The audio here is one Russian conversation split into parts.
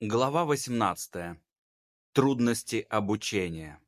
Глава 18. Трудности обучения.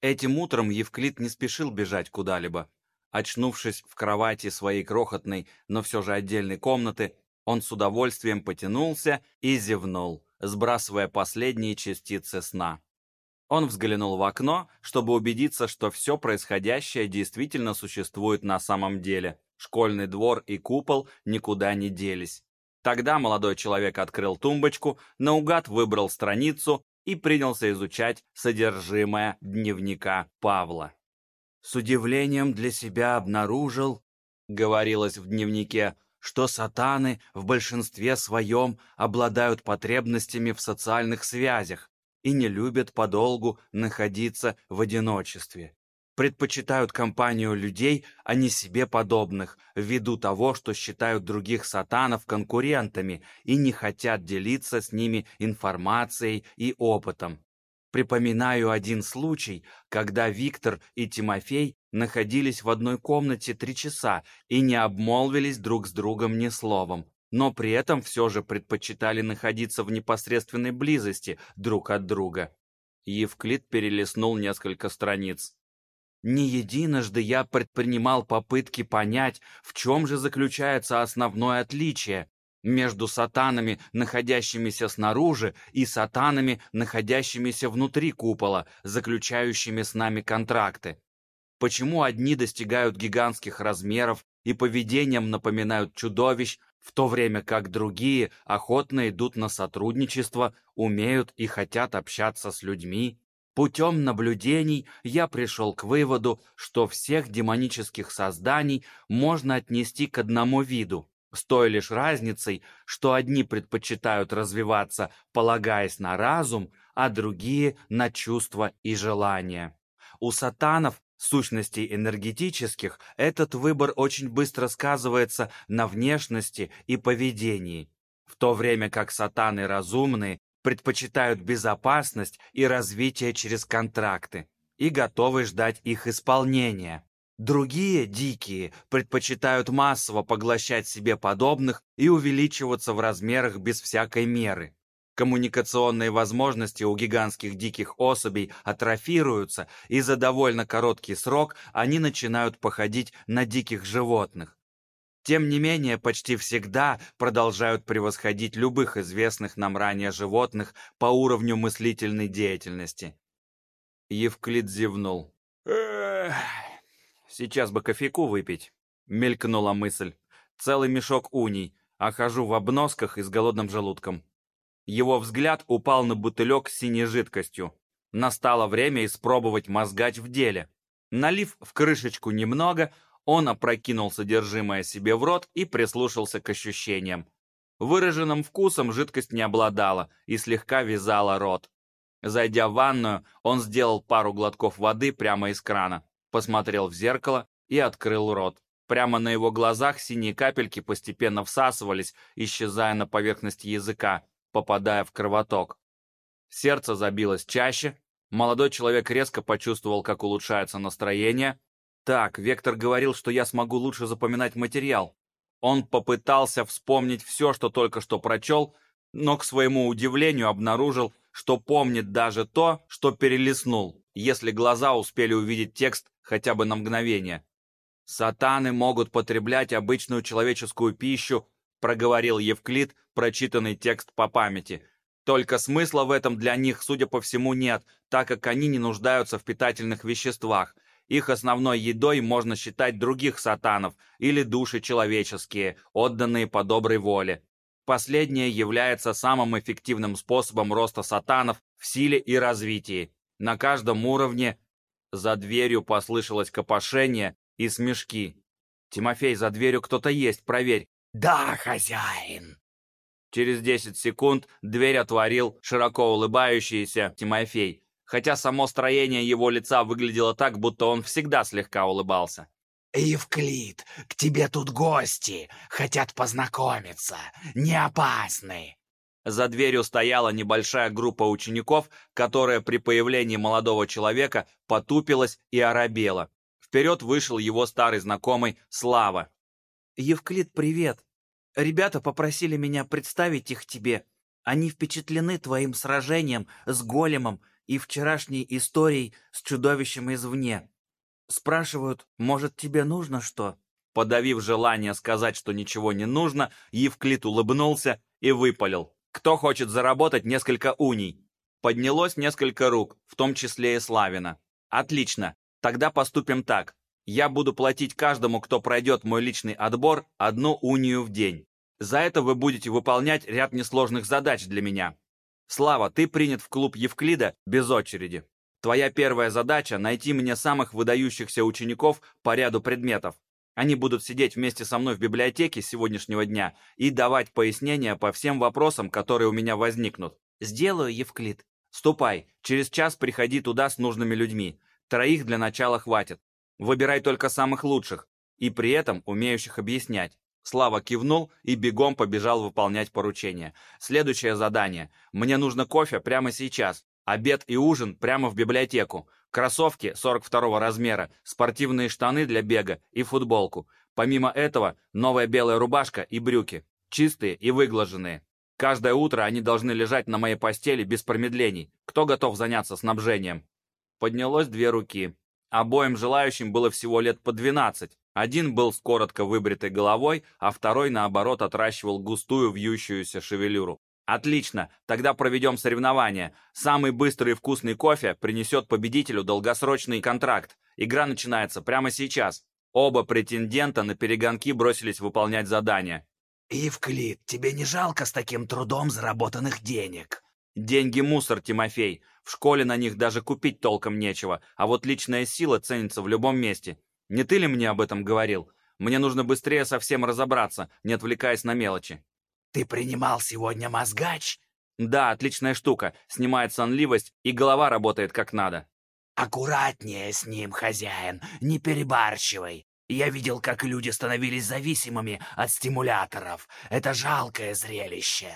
Этим утром Евклид не спешил бежать куда-либо. Очнувшись в кровати своей крохотной, но все же отдельной комнаты, он с удовольствием потянулся и зевнул, сбрасывая последние частицы сна. Он взглянул в окно, чтобы убедиться, что все происходящее действительно существует на самом деле. Школьный двор и купол никуда не делись. Тогда молодой человек открыл тумбочку, наугад выбрал страницу и принялся изучать содержимое дневника Павла. «С удивлением для себя обнаружил, — говорилось в дневнике, — что сатаны в большинстве своем обладают потребностями в социальных связях и не любят подолгу находиться в одиночестве предпочитают компанию людей, а не себе подобных, ввиду того, что считают других сатанов конкурентами и не хотят делиться с ними информацией и опытом. Припоминаю один случай, когда Виктор и Тимофей находились в одной комнате три часа и не обмолвились друг с другом ни словом, но при этом все же предпочитали находиться в непосредственной близости друг от друга. Евклид перелистнул несколько страниц. Не единожды я предпринимал попытки понять, в чем же заключается основное отличие между сатанами, находящимися снаружи, и сатанами, находящимися внутри купола, заключающими с нами контракты. Почему одни достигают гигантских размеров и поведением напоминают чудовищ, в то время как другие охотно идут на сотрудничество, умеют и хотят общаться с людьми? Путем наблюдений я пришел к выводу, что всех демонических созданий можно отнести к одному виду, с той лишь разницей, что одни предпочитают развиваться, полагаясь на разум, а другие — на чувства и желания. У сатанов, сущностей энергетических, этот выбор очень быстро сказывается на внешности и поведении, в то время как сатаны разумные предпочитают безопасность и развитие через контракты и готовы ждать их исполнения. Другие, дикие, предпочитают массово поглощать себе подобных и увеличиваться в размерах без всякой меры. Коммуникационные возможности у гигантских диких особей атрофируются, и за довольно короткий срок они начинают походить на диких животных тем не менее почти всегда продолжают превосходить любых известных нам ранее животных по уровню мыслительной деятельности. Евклид зевнул. «Эх, сейчас бы кофейку выпить», — мелькнула мысль. «Целый мешок уний, а хожу в обносках и с голодным желудком». Его взгляд упал на бутылек с синей жидкостью. Настало время испробовать мозгач в деле. Налив в крышечку немного, он опрокинул содержимое себе в рот и прислушался к ощущениям. Выраженным вкусом жидкость не обладала и слегка вязала рот. Зайдя в ванную, он сделал пару глотков воды прямо из крана, посмотрел в зеркало и открыл рот. Прямо на его глазах синие капельки постепенно всасывались, исчезая на поверхности языка, попадая в кровоток. Сердце забилось чаще, молодой человек резко почувствовал, как улучшается настроение, так, Вектор говорил, что я смогу лучше запоминать материал. Он попытался вспомнить все, что только что прочел, но к своему удивлению обнаружил, что помнит даже то, что перелистнул, если глаза успели увидеть текст хотя бы на мгновение. «Сатаны могут потреблять обычную человеческую пищу», проговорил Евклид, прочитанный текст по памяти. Только смысла в этом для них, судя по всему, нет, так как они не нуждаются в питательных веществах – их основной едой можно считать других сатанов или души человеческие, отданные по доброй воле. Последнее является самым эффективным способом роста сатанов в силе и развитии. На каждом уровне за дверью послышалось копошение и смешки. «Тимофей, за дверью кто-то есть, проверь». «Да, хозяин!» Через 10 секунд дверь отворил широко улыбающийся Тимофей хотя само строение его лица выглядело так, будто он всегда слегка улыбался. «Евклид, к тебе тут гости, хотят познакомиться, не опасны». За дверью стояла небольшая группа учеников, которая при появлении молодого человека потупилась и оробела. Вперед вышел его старый знакомый Слава. «Евклид, привет! Ребята попросили меня представить их тебе. Они впечатлены твоим сражением с големом и вчерашней историей с чудовищем извне. Спрашивают, может, тебе нужно что?» Подавив желание сказать, что ничего не нужно, Евклид улыбнулся и выпалил. «Кто хочет заработать несколько уний?» Поднялось несколько рук, в том числе и Славина. «Отлично. Тогда поступим так. Я буду платить каждому, кто пройдет мой личный отбор, одну унию в день. За это вы будете выполнять ряд несложных задач для меня. Слава, ты принят в клуб Евклида без очереди. Твоя первая задача – найти мне самых выдающихся учеников по ряду предметов. Они будут сидеть вместе со мной в библиотеке сегодняшнего дня и давать пояснения по всем вопросам, которые у меня возникнут. Сделаю, Евклид. Ступай, через час приходи туда с нужными людьми. Троих для начала хватит. Выбирай только самых лучших и при этом умеющих объяснять. Слава кивнул и бегом побежал выполнять поручение. Следующее задание. Мне нужно кофе прямо сейчас. Обед и ужин прямо в библиотеку. Кроссовки 42 размера, спортивные штаны для бега и футболку. Помимо этого, новая белая рубашка и брюки. Чистые и выглаженные. Каждое утро они должны лежать на моей постели без промедлений. Кто готов заняться снабжением? Поднялось две руки. Обоим желающим было всего лет по 12. Один был с коротко выбритой головой, а второй, наоборот, отращивал густую вьющуюся шевелюру. Отлично, тогда проведем соревнование. Самый быстрый и вкусный кофе принесет победителю долгосрочный контракт. Игра начинается прямо сейчас. Оба претендента на перегонки бросились выполнять задание. «Ивклид, тебе не жалко с таким трудом заработанных денег?» «Деньги мусор, Тимофей. В школе на них даже купить толком нечего, а вот личная сила ценится в любом месте. Не ты ли мне об этом говорил? Мне нужно быстрее совсем разобраться, не отвлекаясь на мелочи». «Ты принимал сегодня мозгач?» «Да, отличная штука. Снимает сонливость, и голова работает как надо». «Аккуратнее с ним, хозяин, не перебарщивай. Я видел, как люди становились зависимыми от стимуляторов. Это жалкое зрелище».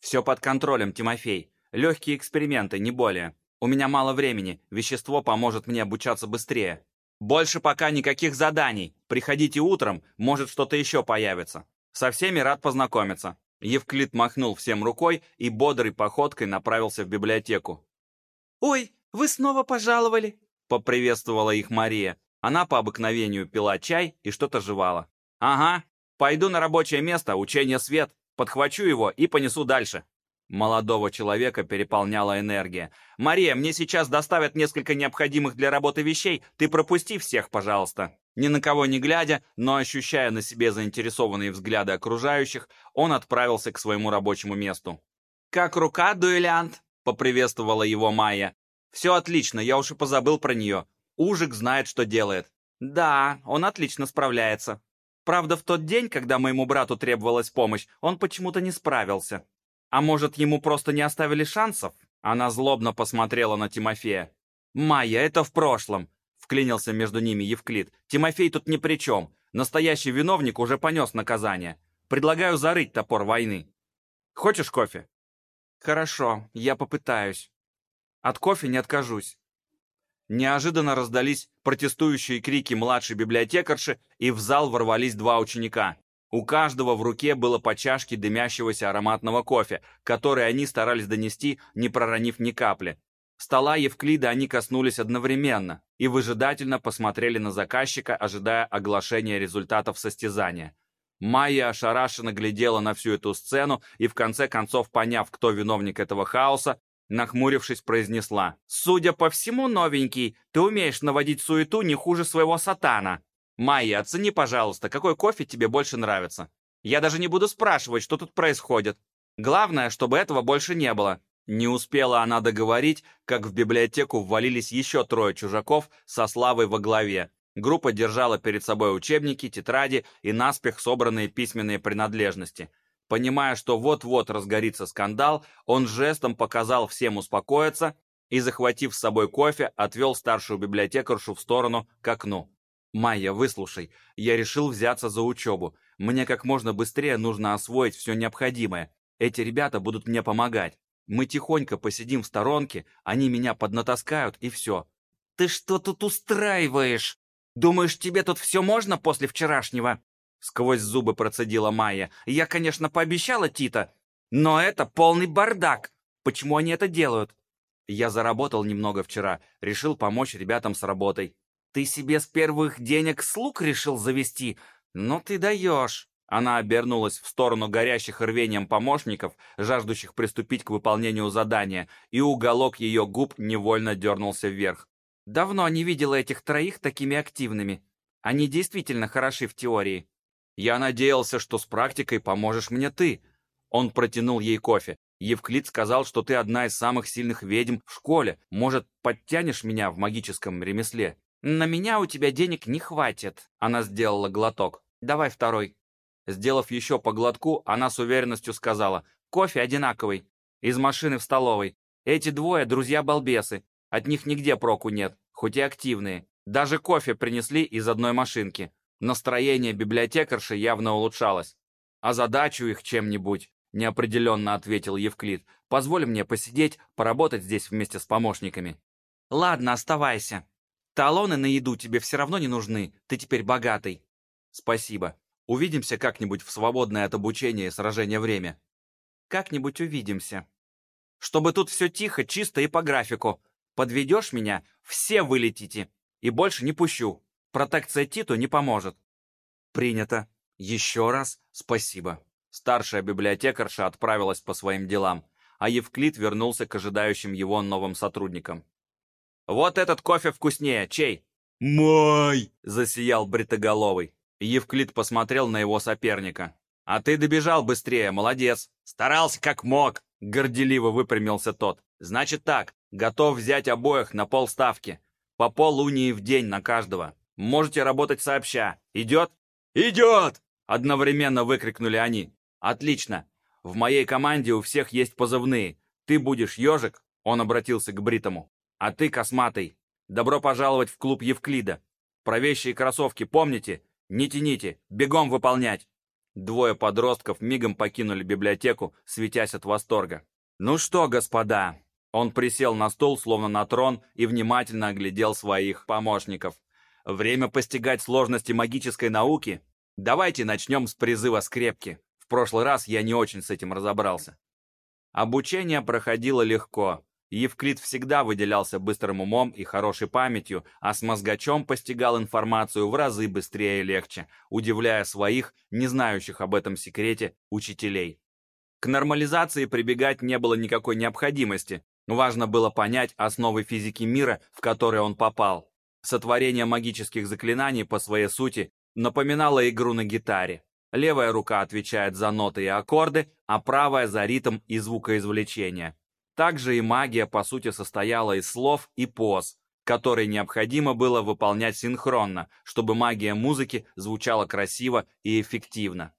«Все под контролем, Тимофей. Легкие эксперименты, не более. У меня мало времени, вещество поможет мне обучаться быстрее. Больше пока никаких заданий. Приходите утром, может что-то еще появится. Со всеми рад познакомиться». Евклид махнул всем рукой и бодрой походкой направился в библиотеку. «Ой, вы снова пожаловали!» — поприветствовала их Мария. Она по обыкновению пила чай и что-то жевала. «Ага, пойду на рабочее место, учение свет, подхвачу его и понесу дальше». Молодого человека переполняла энергия. «Мария, мне сейчас доставят несколько необходимых для работы вещей. Ты пропусти всех, пожалуйста». Ни на кого не глядя, но ощущая на себе заинтересованные взгляды окружающих, он отправился к своему рабочему месту. «Как рука, дуэлянт?» — поприветствовала его Майя. «Все отлично, я уж и позабыл про нее. Ужик знает, что делает». «Да, он отлично справляется. Правда, в тот день, когда моему брату требовалась помощь, он почему-то не справился. А может, ему просто не оставили шансов?» Она злобно посмотрела на Тимофея. «Майя, это в прошлом вклинился между ними Евклид. «Тимофей тут ни при чем. Настоящий виновник уже понес наказание. Предлагаю зарыть топор войны. Хочешь кофе?» «Хорошо, я попытаюсь. От кофе не откажусь». Неожиданно раздались протестующие крики младшей библиотекарши, и в зал ворвались два ученика. У каждого в руке было по чашке дымящегося ароматного кофе, который они старались донести, не проронив ни капли. Стола Евклида они коснулись одновременно и выжидательно посмотрели на заказчика, ожидая оглашения результатов состязания. Майя ошарашенно глядела на всю эту сцену и в конце концов, поняв, кто виновник этого хаоса, нахмурившись, произнесла. «Судя по всему, новенький, ты умеешь наводить суету не хуже своего сатана. Майя, оцени, пожалуйста, какой кофе тебе больше нравится. Я даже не буду спрашивать, что тут происходит. Главное, чтобы этого больше не было. Не успела она договорить, как в библиотеку ввалились еще трое чужаков со Славой во главе. Группа держала перед собой учебники, тетради и наспех собранные письменные принадлежности. Понимая, что вот-вот разгорится скандал, он жестом показал всем успокоиться и, захватив с собой кофе, отвел старшую библиотекаршу в сторону к окну. «Майя, выслушай, я решил взяться за учебу. Мне как можно быстрее нужно освоить все необходимое. Эти ребята будут мне помогать. Мы тихонько посидим в сторонке, они меня поднатаскают, и все. «Ты что тут устраиваешь? Думаешь, тебе тут все можно после вчерашнего?» Сквозь зубы процедила Майя. «Я, конечно, пообещала Тита, Но это полный бардак. Почему они это делают? Я заработал немного вчера, решил помочь ребятам с работой. Ты себе с первых денег слуг решил завести? Ну ты даешь. Она обернулась в сторону горящих рвением помощников, жаждущих приступить к выполнению задания, и уголок ее губ невольно дернулся вверх. Давно не видела этих троих такими активными. Они действительно хороши в теории. Я надеялся, что с практикой поможешь мне ты. Он протянул ей кофе. Евклид сказал, что ты одна из самых сильных ведьм в школе. Может, подтянешь меня в магическом ремесле? На меня у тебя денег не хватит. Она сделала глоток. Давай второй. Сделав еще по глотку, она с уверенностью сказала, «Кофе одинаковый. Из машины в столовой. Эти двое друзья-балбесы. От них нигде проку нет, хоть и активные. Даже кофе принесли из одной машинки. Настроение библиотекарши явно улучшалось. «А задачу их чем-нибудь», — неопределенно ответил Евклид. «Позволь мне посидеть, поработать здесь вместе с помощниками». «Ладно, оставайся. Талоны на еду тебе все равно не нужны, ты теперь богатый». «Спасибо. Увидимся как-нибудь в свободное от обучения и сражения время». «Как-нибудь увидимся. Чтобы тут все тихо, чисто и по графику. Подведешь меня, все вылетите. И больше не пущу. Протекция Титу не поможет». «Принято. Еще раз спасибо». Старшая библиотекарша отправилась по своим делам, а Евклид вернулся к ожидающим его новым сотрудникам. «Вот этот кофе вкуснее. Чей?» «Мой!» — засиял бритоголовый. Евклид посмотрел на его соперника. «А ты добежал быстрее, молодец. Старался как мог», — горделиво выпрямился тот. «Значит так, готов взять обоих на полставки. По полунии в день на каждого. Можете работать сообща. Идет?» «Идет!» — одновременно выкрикнули они. «Отлично. В моей команде у всех есть позывные. Ты будешь ежик?» — он обратился к Бритому. «А ты косматый. Добро пожаловать в клуб Евклида. Про вещи и кроссовки помните? Не тяните, бегом выполнять!» Двое подростков мигом покинули библиотеку, светясь от восторга. «Ну что, господа?» Он присел на стул, словно на трон, и внимательно оглядел своих помощников. «Время постигать сложности магической науки? Давайте начнем с призыва скрепки. В прошлый раз я не очень с этим разобрался». Обучение проходило легко. Евклид всегда выделялся быстрым умом и хорошей памятью, а с мозгачом постигал информацию в разы быстрее и легче, удивляя своих, не знающих об этом секрете, учителей. К нормализации прибегать не было никакой необходимости. Важно было понять основы физики мира, в который он попал. Сотворение магических заклинаний по своей сути напоминало игру на гитаре. Левая рука отвечает за ноты и аккорды, а правая за ритм и звукоизвлечение. Также и магия, по сути, состояла из слов и поз, которые необходимо было выполнять синхронно, чтобы магия музыки звучала красиво и эффективно.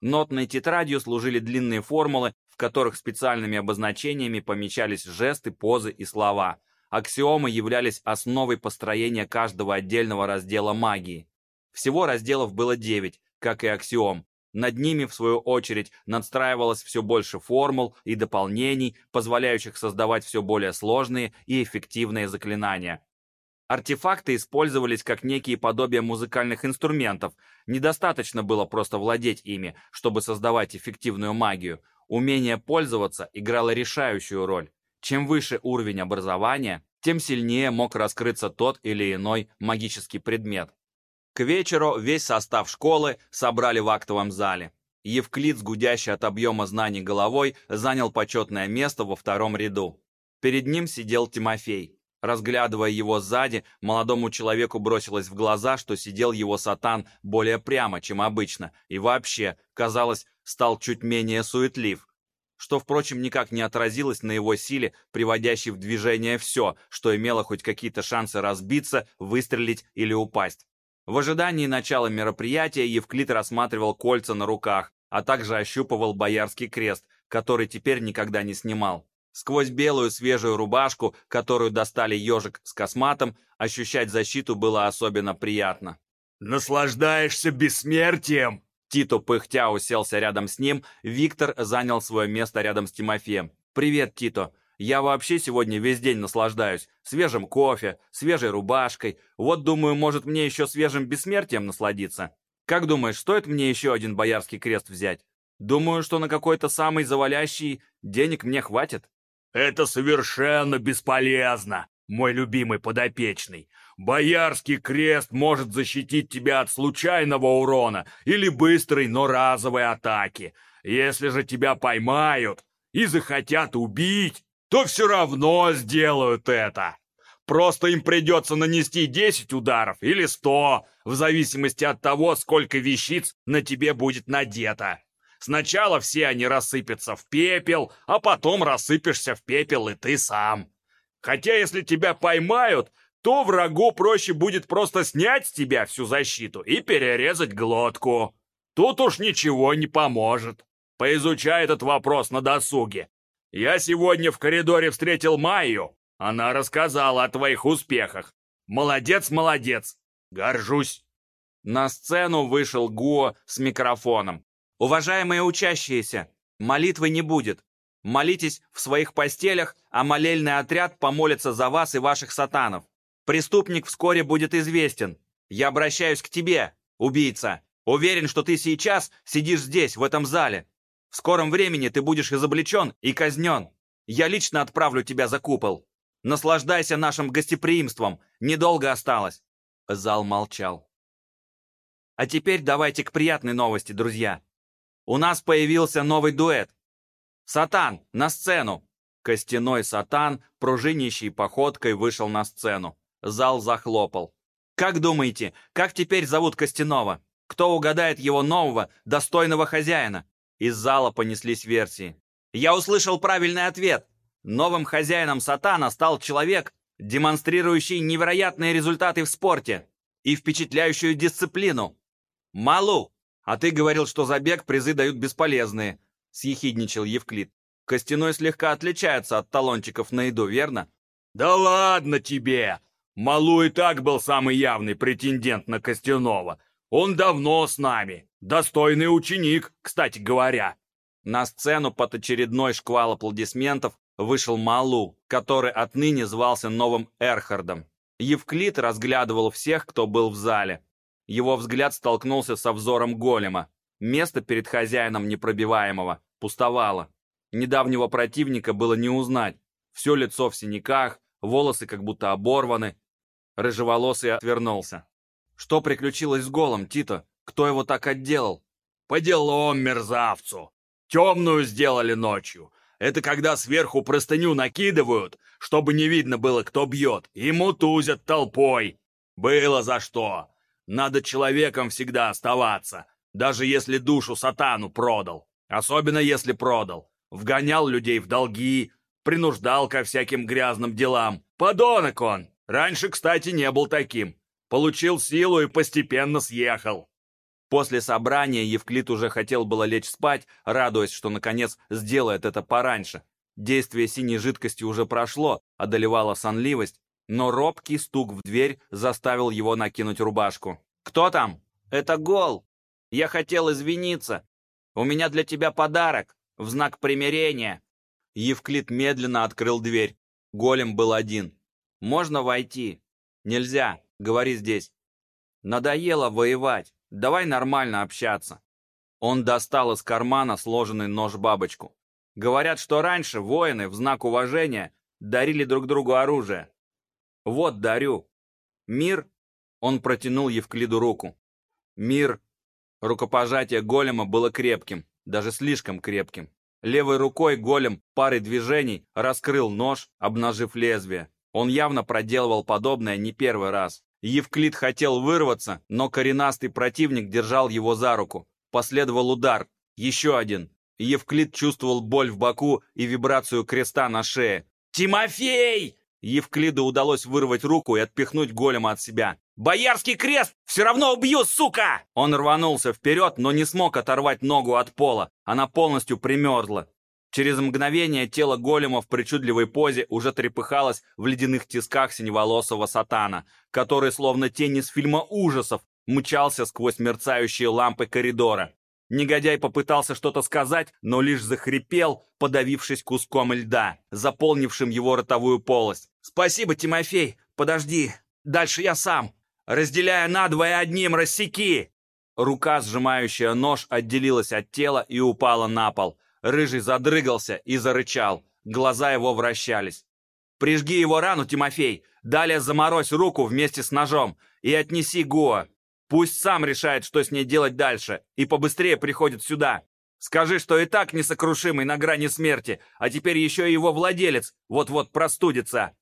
Нотной тетрадью служили длинные формулы, в которых специальными обозначениями помечались жесты, позы и слова. Аксиомы являлись основой построения каждого отдельного раздела магии. Всего разделов было 9, как и аксиом, над ними, в свою очередь, надстраивалось все больше формул и дополнений, позволяющих создавать все более сложные и эффективные заклинания. Артефакты использовались как некие подобия музыкальных инструментов. Недостаточно было просто владеть ими, чтобы создавать эффективную магию. Умение пользоваться играло решающую роль. Чем выше уровень образования, тем сильнее мог раскрыться тот или иной магический предмет. К вечеру весь состав школы собрали в актовом зале. Евклид, с от объема знаний головой, занял почетное место во втором ряду. Перед ним сидел Тимофей. Разглядывая его сзади, молодому человеку бросилось в глаза, что сидел его сатан более прямо, чем обычно, и вообще, казалось, стал чуть менее суетлив. Что, впрочем, никак не отразилось на его силе, приводящей в движение все, что имело хоть какие-то шансы разбиться, выстрелить или упасть. В ожидании начала мероприятия Евклид рассматривал кольца на руках, а также ощупывал боярский крест, который теперь никогда не снимал. Сквозь белую свежую рубашку, которую достали ежик с косматом, ощущать защиту было особенно приятно. «Наслаждаешься бессмертием?» Тито пыхтя уселся рядом с ним, Виктор занял свое место рядом с Тимофеем. «Привет, Тито. Я вообще сегодня весь день наслаждаюсь. Свежим кофе, свежей рубашкой. Вот думаю, может мне еще свежим бессмертием насладиться. Как думаешь, стоит мне еще один боярский крест взять? Думаю, что на какой-то самый завалящий денег мне хватит. Это совершенно бесполезно, мой любимый подопечный. Боярский крест может защитить тебя от случайного урона или быстрой, но разовой атаки. Если же тебя поймают и захотят убить, то все равно сделают это. Просто им придется нанести 10 ударов или 100, в зависимости от того, сколько вещиц на тебе будет надето. Сначала все они рассыпятся в пепел, а потом рассыпешься в пепел и ты сам. Хотя если тебя поймают, то врагу проще будет просто снять с тебя всю защиту и перерезать глотку. Тут уж ничего не поможет. Поизучай этот вопрос на досуге. Я сегодня в коридоре встретил Майю, она рассказала о твоих успехах. Молодец, молодец. Горжусь. На сцену вышел Гуо с микрофоном. Уважаемые учащиеся, молитвы не будет. Молитесь в своих постелях, а молельный отряд помолится за вас и ваших сатанов. Преступник вскоре будет известен. Я обращаюсь к тебе, убийца. Уверен, что ты сейчас сидишь здесь, в этом зале. В скором времени ты будешь изобличен и казнен. Я лично отправлю тебя за купол. Наслаждайся нашим гостеприимством. Недолго осталось. Зал молчал. А теперь давайте к приятной новости, друзья. У нас появился новый дуэт. Сатан, на сцену! Костяной сатан, пружинящей походкой, вышел на сцену. Зал захлопал. Как думаете, как теперь зовут Костяного? Кто угадает его нового, достойного хозяина? Из зала понеслись версии. Я услышал правильный ответ. Новым хозяином Сатана стал человек, демонстрирующий невероятные результаты в спорте и впечатляющую дисциплину. Малу, а ты говорил, что за бег призы дают бесполезные, съехидничал Евклид. Костяной слегка отличается от талончиков на еду, верно? Да ладно тебе! Малу и так был самый явный претендент на Костяного. Он давно с нами. Достойный ученик, кстати говоря. На сцену под очередной шквал аплодисментов вышел Малу, который отныне звался новым Эрхардом. Евклид разглядывал всех, кто был в зале. Его взгляд столкнулся со взором голема. Место перед хозяином непробиваемого пустовало. Недавнего противника было не узнать. Все лицо в синяках, волосы как будто оборваны. Рыжеволосый отвернулся. Что приключилось с голом, Тито? Кто его так отделал? По делам мерзавцу. Темную сделали ночью. Это когда сверху простыню накидывают, чтобы не видно было, кто бьет, и мутузят толпой. Было за что. Надо человеком всегда оставаться, даже если душу сатану продал. Особенно если продал. Вгонял людей в долги, принуждал ко всяким грязным делам. Подонок он. Раньше, кстати, не был таким. Получил силу и постепенно съехал. После собрания Евклид уже хотел было лечь спать, радуясь, что наконец сделает это пораньше. Действие синей жидкости уже прошло, одолевала сонливость, но робкий стук в дверь заставил его накинуть рубашку. «Кто там?» «Это Гол. Я хотел извиниться. У меня для тебя подарок, в знак примирения». Евклид медленно открыл дверь. Голем был один. «Можно войти?» «Нельзя. Говори здесь». «Надоело воевать. Давай нормально общаться». Он достал из кармана сложенный нож-бабочку. Говорят, что раньше воины в знак уважения дарили друг другу оружие. Вот дарю. Мир. Он протянул Евклиду руку. Мир. Рукопожатие голема было крепким, даже слишком крепким. Левой рукой голем парой движений раскрыл нож, обнажив лезвие. Он явно проделывал подобное не первый раз. Евклид хотел вырваться, но коренастый противник держал его за руку. Последовал удар. Еще один. Евклид чувствовал боль в боку и вибрацию креста на шее. «Тимофей!» Евклиду удалось вырвать руку и отпихнуть голема от себя. «Боярский крест! Все равно убью, сука!» Он рванулся вперед, но не смог оторвать ногу от пола. Она полностью примерзла. Через мгновение тело голема в причудливой позе уже трепыхалось в ледяных тисках синеволосого сатана, который, словно тень из фильма ужасов, мчался сквозь мерцающие лампы коридора. Негодяй попытался что-то сказать, но лишь захрипел, подавившись куском льда, заполнившим его ротовую полость. «Спасибо, Тимофей! Подожди! Дальше я сам! Разделяя надвое одним, рассеки!» Рука, сжимающая нож, отделилась от тела и упала на пол. Рыжий задрыгался и зарычал. Глаза его вращались. «Прижги его рану, Тимофей! Далее заморозь руку вместе с ножом и отнеси Гоа. Пусть сам решает, что с ней делать дальше, и побыстрее приходит сюда. Скажи, что и так несокрушимый на грани смерти, а теперь еще и его владелец вот-вот простудится.